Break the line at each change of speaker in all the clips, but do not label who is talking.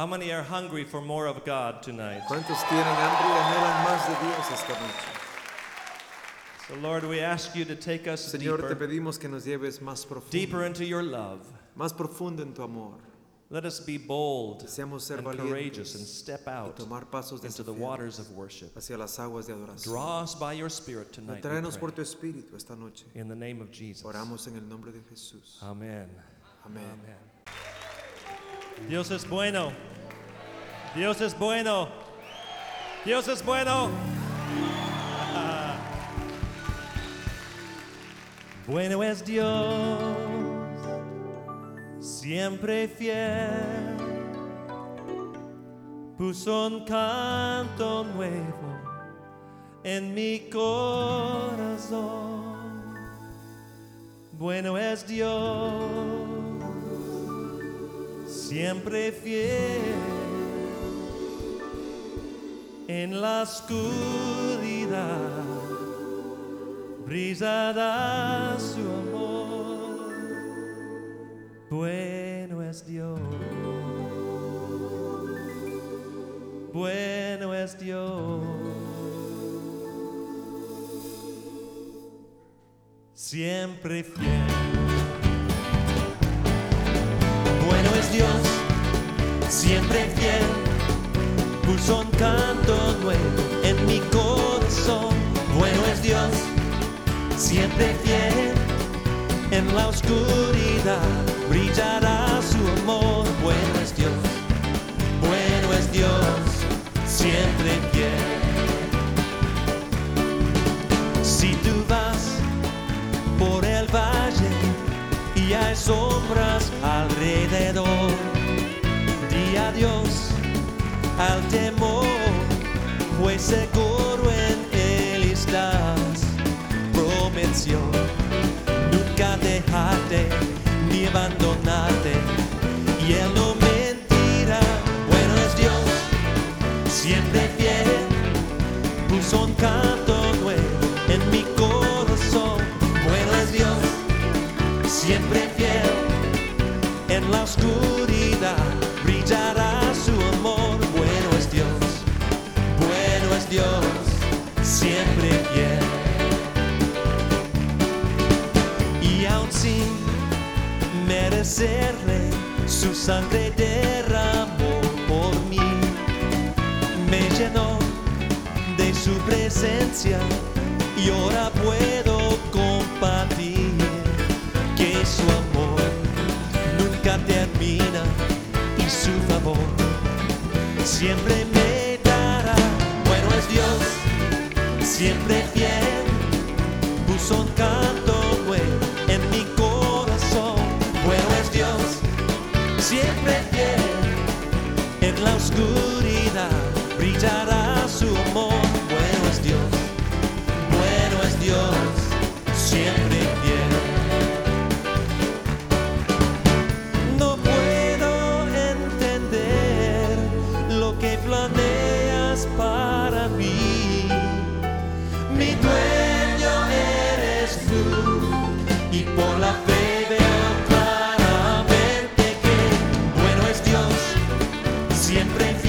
How many are hungry for more of God tonight? So Lord, we ask you to take us
Señor,
deeper,
te que nos más profundo,
deeper into your love.
Más profundo en tu amor.
Let us be bold
ser
and courageous and step out
tomar pasos
into the waters of worship.
Hacia las aguas de.
Draw us by your spirit tonight.
Tráenos por tu esta noche.
In the name of Jesus.
En el de Jesús.
Amen.
Amen.
Amen. Dios es bueno. Dios es bueno. Dios es bueno. bueno es Dios, siempre fiel. Puso un canto nuevo en mi corazón. Bueno es Dios siempre fiel en la oscuridad. Brillará su amor. Bueno es Dios. Bueno es Dios. Siempre fiel Dios, siempre fiel. Puso un canto nuevo en mi corazón. Bueno es Dios, siempre fiel. En la oscuridad brillará su amor. Bueno es Dios, bueno es Dios, siempre fiel. Sombras alrededor. Di adiós al temor, pues seguro en Él estás. Prometió nunca dejarte ni abandonarte, sangre derramó por mí. Me llenó de su presencia y ahora puedo compartir que su amor nunca termina y su favor siempre me dará. Bueno es Dios, siempre fiel, siempre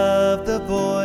of the voice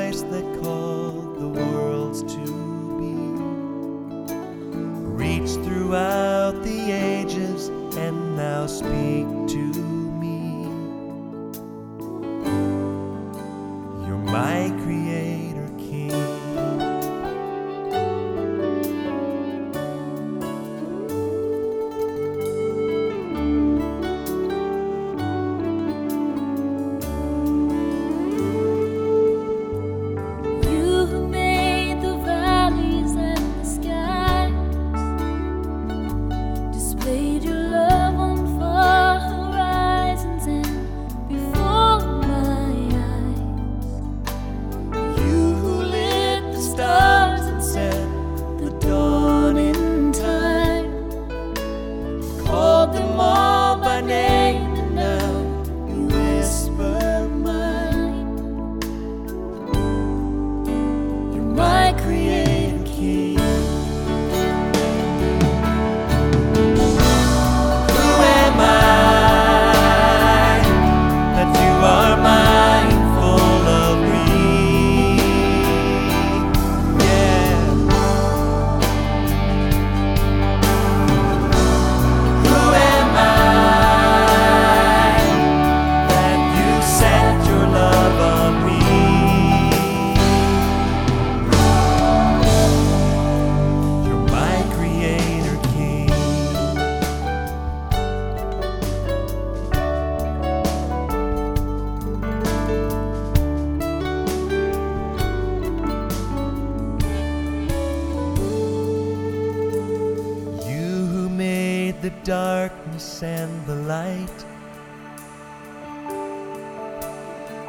darkness and the light.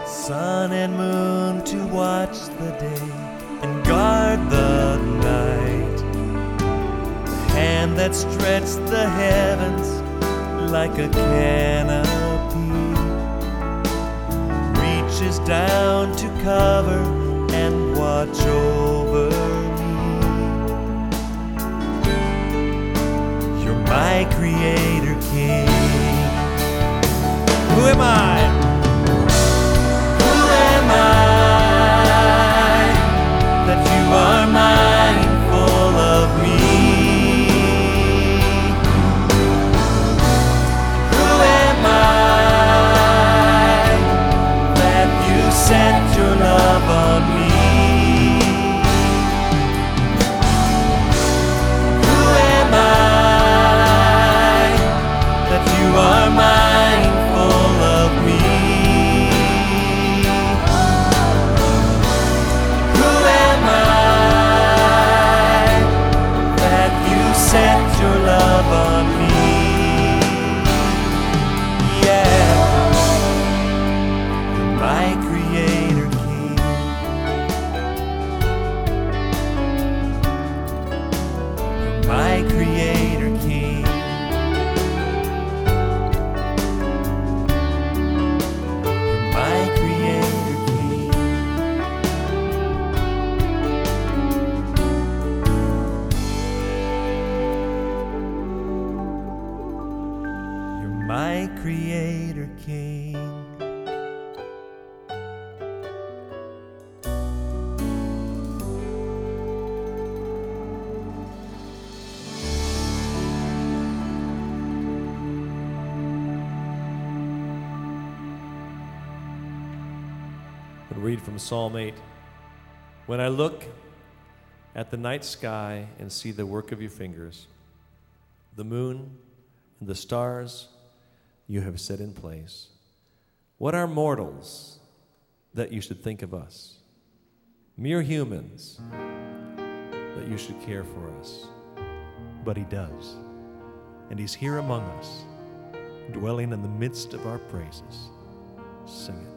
Sun and moon to watch the day and guard the night. Hand that stretched the heavens like a canopy reaches down to cover and watch over me. You're my creator. Who am I? My creator
from Psalm 8. When I look at the night sky and see the work of your fingers, the moon and the stars you have set in place, what are mortals that you should think of us? Mere humans that you should care for us. But He does. And He's here among us, dwelling in the midst of our praises. Sing it.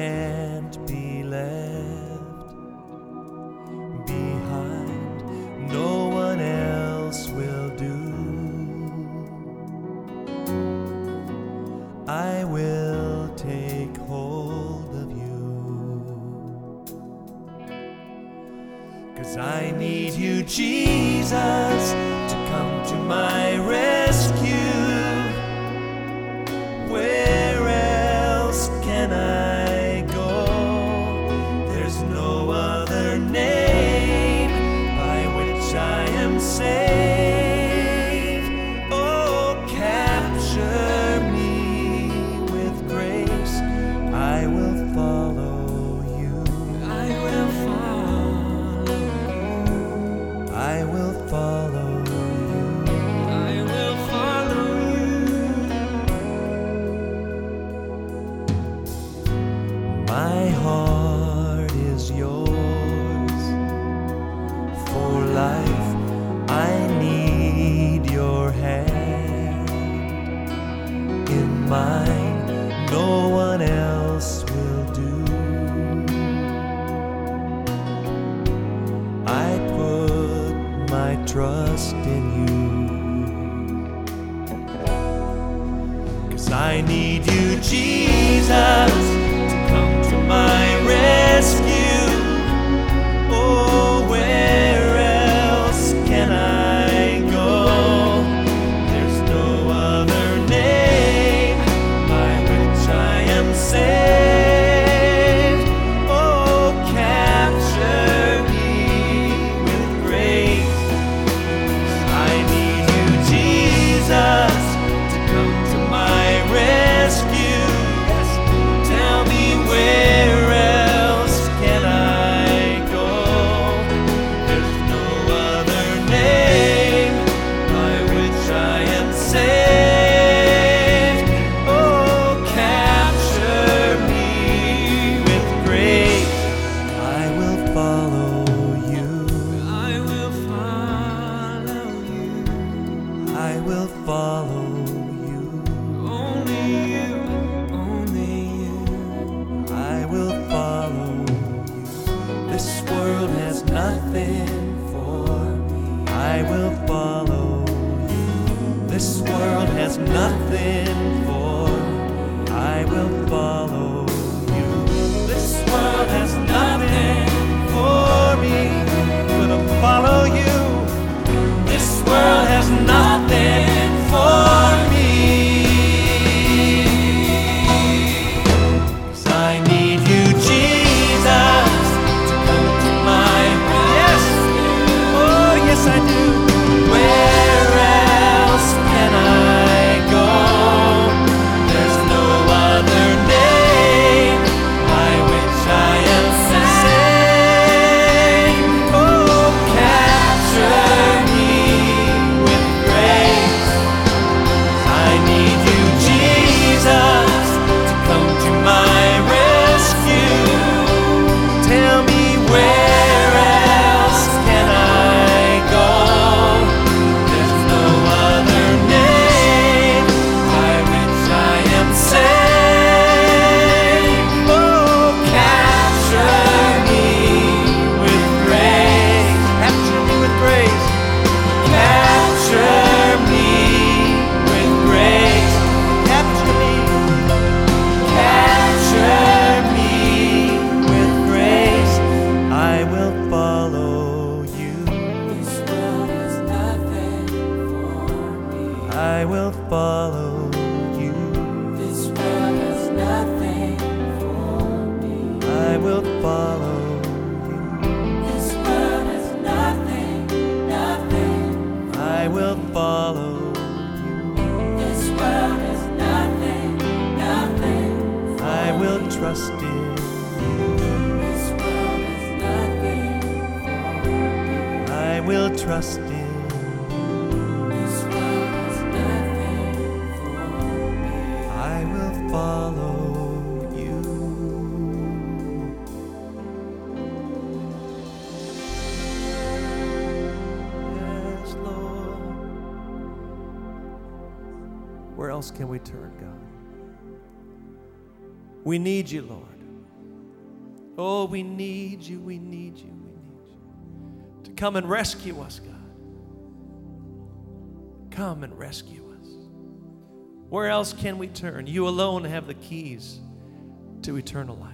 Can't be left behind. No one else will do. I will take hold of you. Cause I need you, Jesus, This world has nothing for me. I will follow you. This world has nothing for me. I will follow Where else can we turn, God? We need you, Lord. Oh, we need you, we need you, we need you. To come and rescue us, God. Come and rescue us. Where else can we turn? You alone have the keys to eternal life.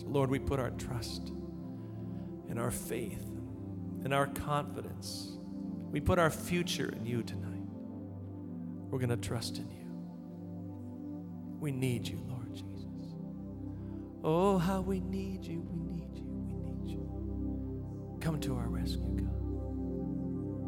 So, Lord, we put our trust and our faith and our confidence. We put our future in you tonight. We're going to trust in you. We need you, Lord Jesus. Oh, how we need you, we need you, we need you. Come to our rescue, God.